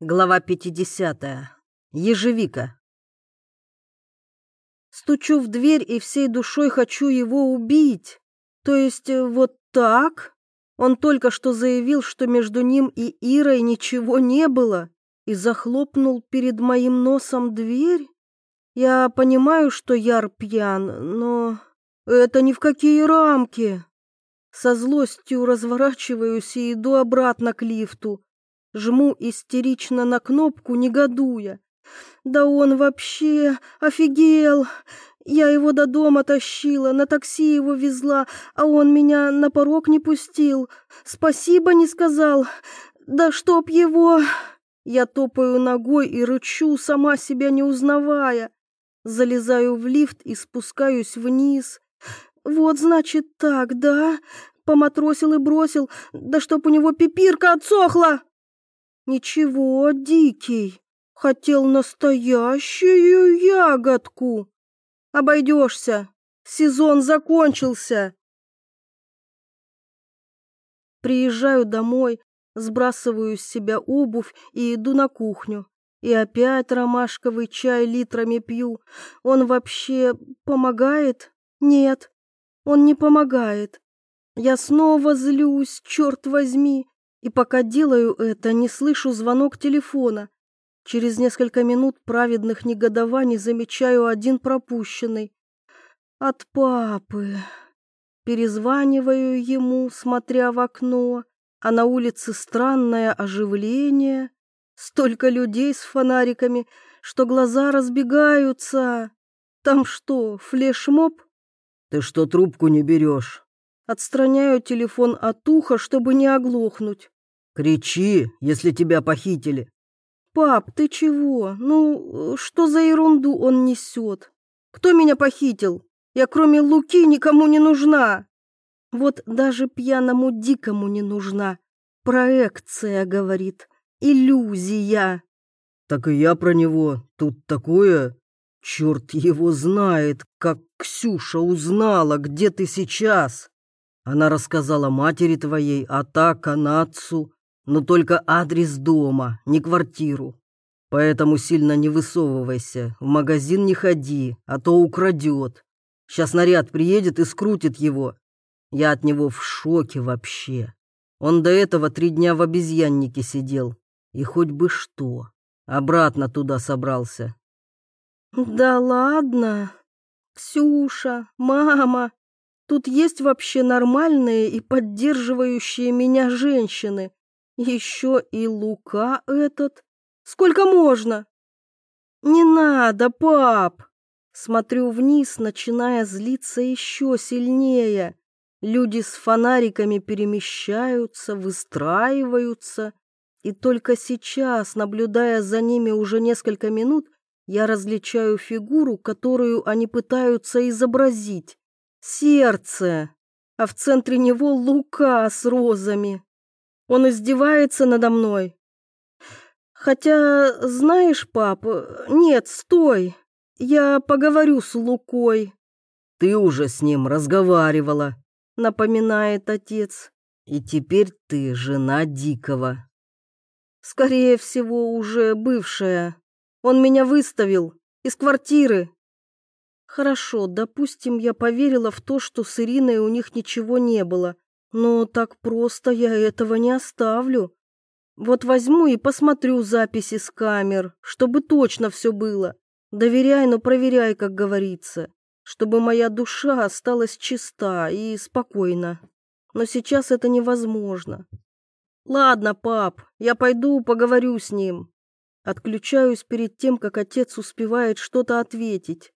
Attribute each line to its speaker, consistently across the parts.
Speaker 1: Глава 50. Ежевика. Стучу в дверь и всей душой хочу его убить. То есть э, вот так? Он только что заявил, что между ним и Ирой ничего не было, и захлопнул перед моим носом дверь. Я понимаю, что Яр пьян, но это ни в какие рамки. Со злостью разворачиваюсь и иду обратно к лифту Жму истерично на кнопку, негодуя. Да он вообще офигел. Я его до дома тащила, на такси его везла, а он меня на порог не пустил. Спасибо не сказал. Да чтоб его... Я топаю ногой и рычу, сама себя не узнавая. Залезаю в лифт и спускаюсь вниз. Вот значит так, да? Поматросил и бросил, да чтоб у него пипирка отсохла. Ничего, дикий, хотел настоящую ягодку. Обойдешься, сезон закончился. Приезжаю домой, сбрасываю с себя обувь и иду на кухню. И опять ромашковый чай литрами пью. Он вообще помогает? Нет, он не помогает. Я снова злюсь, черт возьми. И пока делаю это, не слышу звонок телефона. Через несколько минут праведных негодований замечаю один пропущенный. От папы. Перезваниваю ему, смотря в окно, а на улице странное оживление. Столько людей с фонариками, что глаза разбегаются. Там что, флешмоб?
Speaker 2: Ты что трубку не берешь?
Speaker 1: Отстраняю телефон от уха, чтобы не оглохнуть.
Speaker 2: Кричи, если тебя похитили.
Speaker 1: Пап, ты чего? Ну, что за ерунду он несет? Кто меня похитил? Я кроме Луки никому не нужна. Вот даже пьяному дикому не нужна. Проекция, говорит. Иллюзия.
Speaker 2: Так и я про него. Тут такое... Черт его знает, как Ксюша узнала, где ты сейчас. Она рассказала матери твоей, а так она отцу но только адрес дома, не квартиру. Поэтому сильно не высовывайся, в магазин не ходи, а то украдет. Сейчас наряд приедет и скрутит его. Я от него в шоке вообще. Он до этого три дня в обезьяннике сидел. И хоть бы что, обратно туда собрался.
Speaker 1: Да ладно. Ксюша, мама, тут есть вообще нормальные и поддерживающие меня женщины. Еще и Лука этот. Сколько можно? Не надо, пап. Смотрю вниз, начиная злиться еще сильнее. Люди с фонариками перемещаются, выстраиваются. И только сейчас, наблюдая за ними уже несколько минут, я различаю фигуру, которую они пытаются изобразить. Сердце, а в центре него лука с розами. Он издевается надо мной. Хотя, знаешь, пап, нет, стой. Я поговорю с Лукой.
Speaker 2: Ты уже с ним разговаривала,
Speaker 1: напоминает отец.
Speaker 2: И теперь ты жена Дикого.
Speaker 1: Скорее всего, уже бывшая. Он меня выставил из квартиры. Хорошо, допустим, я поверила в то, что с Ириной у них ничего не было. Но так просто я этого не оставлю. Вот возьму и посмотрю записи с камер, чтобы точно все было. Доверяй, но проверяй, как говорится, чтобы моя душа осталась чиста и спокойна. Но сейчас это невозможно. Ладно, пап, я пойду поговорю с ним. Отключаюсь перед тем, как отец успевает что-то ответить.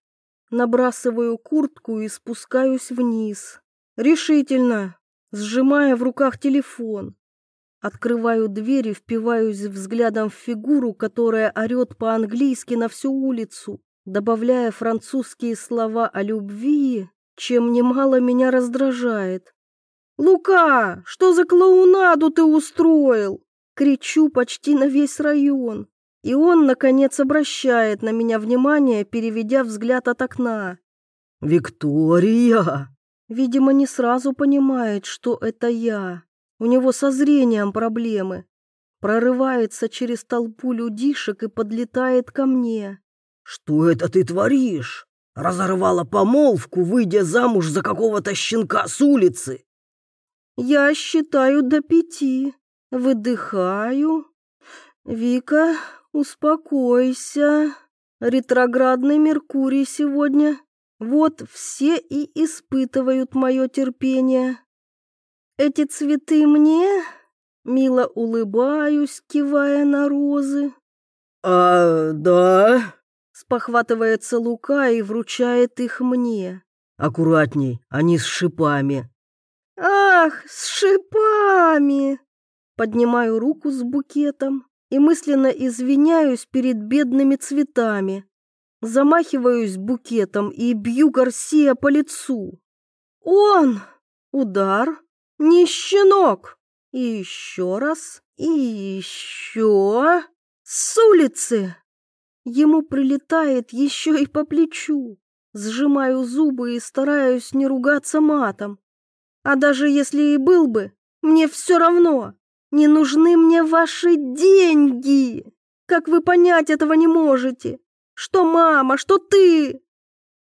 Speaker 1: Набрасываю куртку и спускаюсь вниз. Решительно, сжимая в руках телефон. Открываю дверь и впиваюсь взглядом в фигуру, которая орет по-английски на всю улицу, добавляя французские слова о любви, чем немало меня раздражает. «Лука, что за клоунаду ты устроил?» Кричу почти на весь район. И он, наконец, обращает на меня внимание, переведя взгляд от окна.
Speaker 2: «Виктория!»
Speaker 1: Видимо, не сразу понимает, что это я. У него со зрением проблемы. прорывается через толпу людишек и подлетает ко мне.
Speaker 2: «Что это ты творишь? Разорвала помолвку, выйдя замуж за какого-то щенка с улицы?»
Speaker 1: Я считаю до пяти, выдыхаю. Вика, успокойся. Ретроградный Меркурий сегодня. Вот все и испытывают мое терпение. Эти цветы мне? Мило улыбаюсь, кивая на розы.
Speaker 2: «А, да?»
Speaker 1: Спохватывается Лука и вручает их мне.
Speaker 2: «Аккуратней, они с шипами».
Speaker 1: «Ах, с шипами!» Поднимаю руку с букетом и мысленно извиняюсь перед бедными цветами. Замахиваюсь букетом и бью Гарсия по лицу. «Он!» Удар. «Не щенок!» И еще раз, и еще... С улицы! Ему прилетает еще и по плечу. Сжимаю зубы и стараюсь не ругаться матом. А даже если и был бы, мне все равно. Не нужны мне ваши деньги. Как вы понять этого не можете? Что мама, что ты?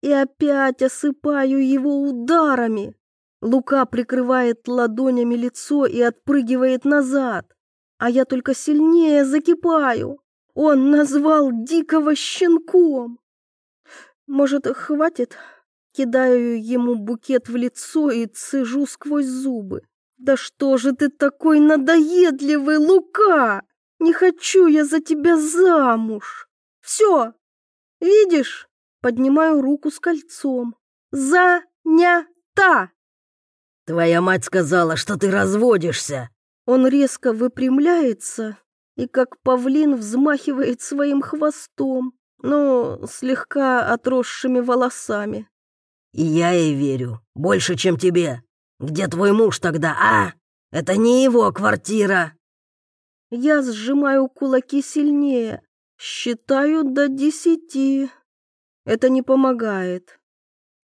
Speaker 1: И опять осыпаю его ударами. Лука прикрывает ладонями лицо и отпрыгивает назад. А я только сильнее закипаю. Он назвал дикого щенком. Может, хватит? Кидаю ему букет в лицо и цежу сквозь зубы. «Да что же ты такой надоедливый, Лука! Не хочу я за тебя замуж! Все! Видишь?» Поднимаю руку с кольцом. «Занята!»
Speaker 2: «Твоя мать сказала, что ты разводишься!»
Speaker 1: Он резко выпрямляется и, как павлин, взмахивает своим хвостом, но слегка отросшими волосами.
Speaker 2: И я ей верю, больше, чем тебе. Где твой муж тогда, а? Это не его квартира.
Speaker 1: Я сжимаю кулаки сильнее, считаю до десяти. Это не помогает.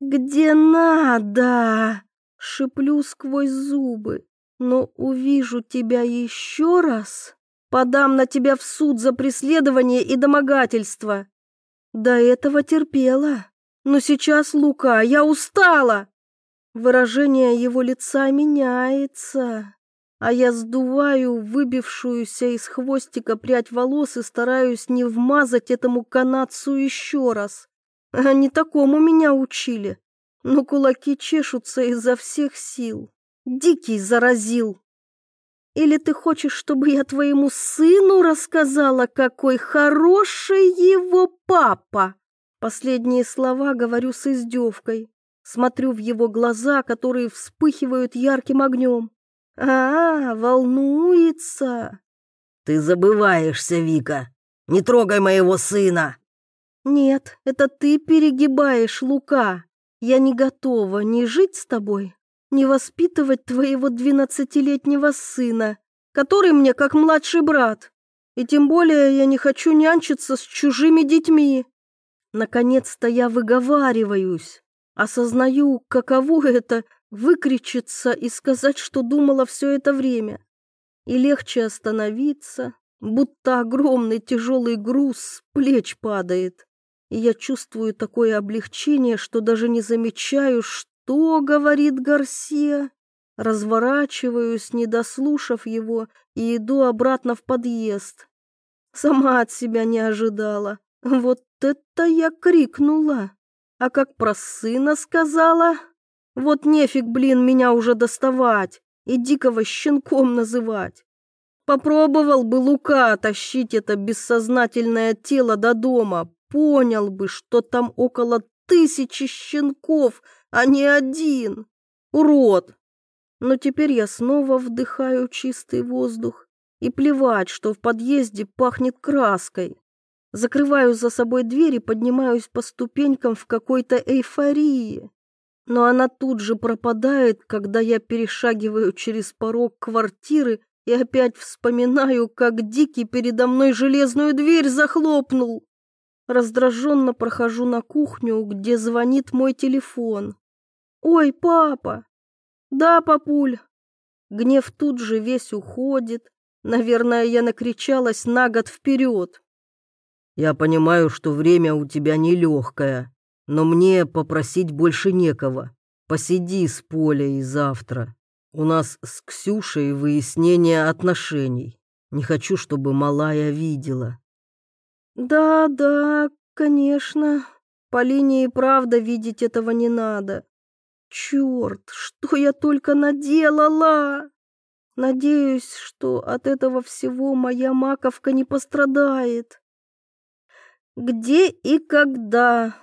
Speaker 1: Где надо? Шиплю сквозь зубы. Но увижу тебя еще раз, подам на тебя в суд за преследование и домогательство. До этого терпела. Но сейчас, Лука, я устала. Выражение его лица меняется, а я сдуваю выбившуюся из хвостика прядь волос и стараюсь не вмазать этому канадцу еще раз. Они такому меня учили, но кулаки чешутся изо всех сил. Дикий заразил. Или ты хочешь, чтобы я твоему сыну рассказала, какой хороший его папа? Последние слова говорю с издевкой. Смотрю в его глаза, которые вспыхивают ярким огнем. А, волнуется.
Speaker 2: Ты забываешься, Вика. Не трогай моего сына.
Speaker 1: Нет, это ты перегибаешь, Лука. Я не готова ни жить с тобой, ни воспитывать твоего двенадцатилетнего сына, который мне как младший брат. И тем более я не хочу нянчиться с чужими детьми. Наконец-то я выговариваюсь, осознаю, каково это выкричиться и сказать, что думала все это время. И легче остановиться, будто огромный тяжелый груз с плеч падает. И я чувствую такое облегчение, что даже не замечаю, что говорит Гарсия. Разворачиваюсь, не дослушав его, и иду обратно в подъезд. Сама от себя не ожидала. Вот это я крикнула. А как про сына сказала? Вот нефиг, блин, меня уже доставать и дикого щенком называть. Попробовал бы Лука тащить это бессознательное тело до дома, понял бы, что там около тысячи щенков, а не один. Урод! Но теперь я снова вдыхаю чистый воздух. И плевать, что в подъезде пахнет краской. Закрываю за собой дверь и поднимаюсь по ступенькам в какой-то эйфории. Но она тут же пропадает, когда я перешагиваю через порог квартиры и опять вспоминаю, как Дикий передо мной железную дверь захлопнул. Раздраженно прохожу на кухню, где звонит мой телефон. «Ой, папа!» «Да, папуль!» Гнев тут же весь уходит, Наверное, я накричалась на год вперед.
Speaker 2: Я понимаю, что время у тебя нелегкое, но мне попросить больше некого. Посиди с Полей завтра. У нас с Ксюшей выяснение отношений. Не хочу, чтобы малая видела.
Speaker 1: Да, да, конечно. По линии правда видеть этого не надо. Черт, что я только наделала! Надеюсь, что от этого всего моя маковка не пострадает. Где и когда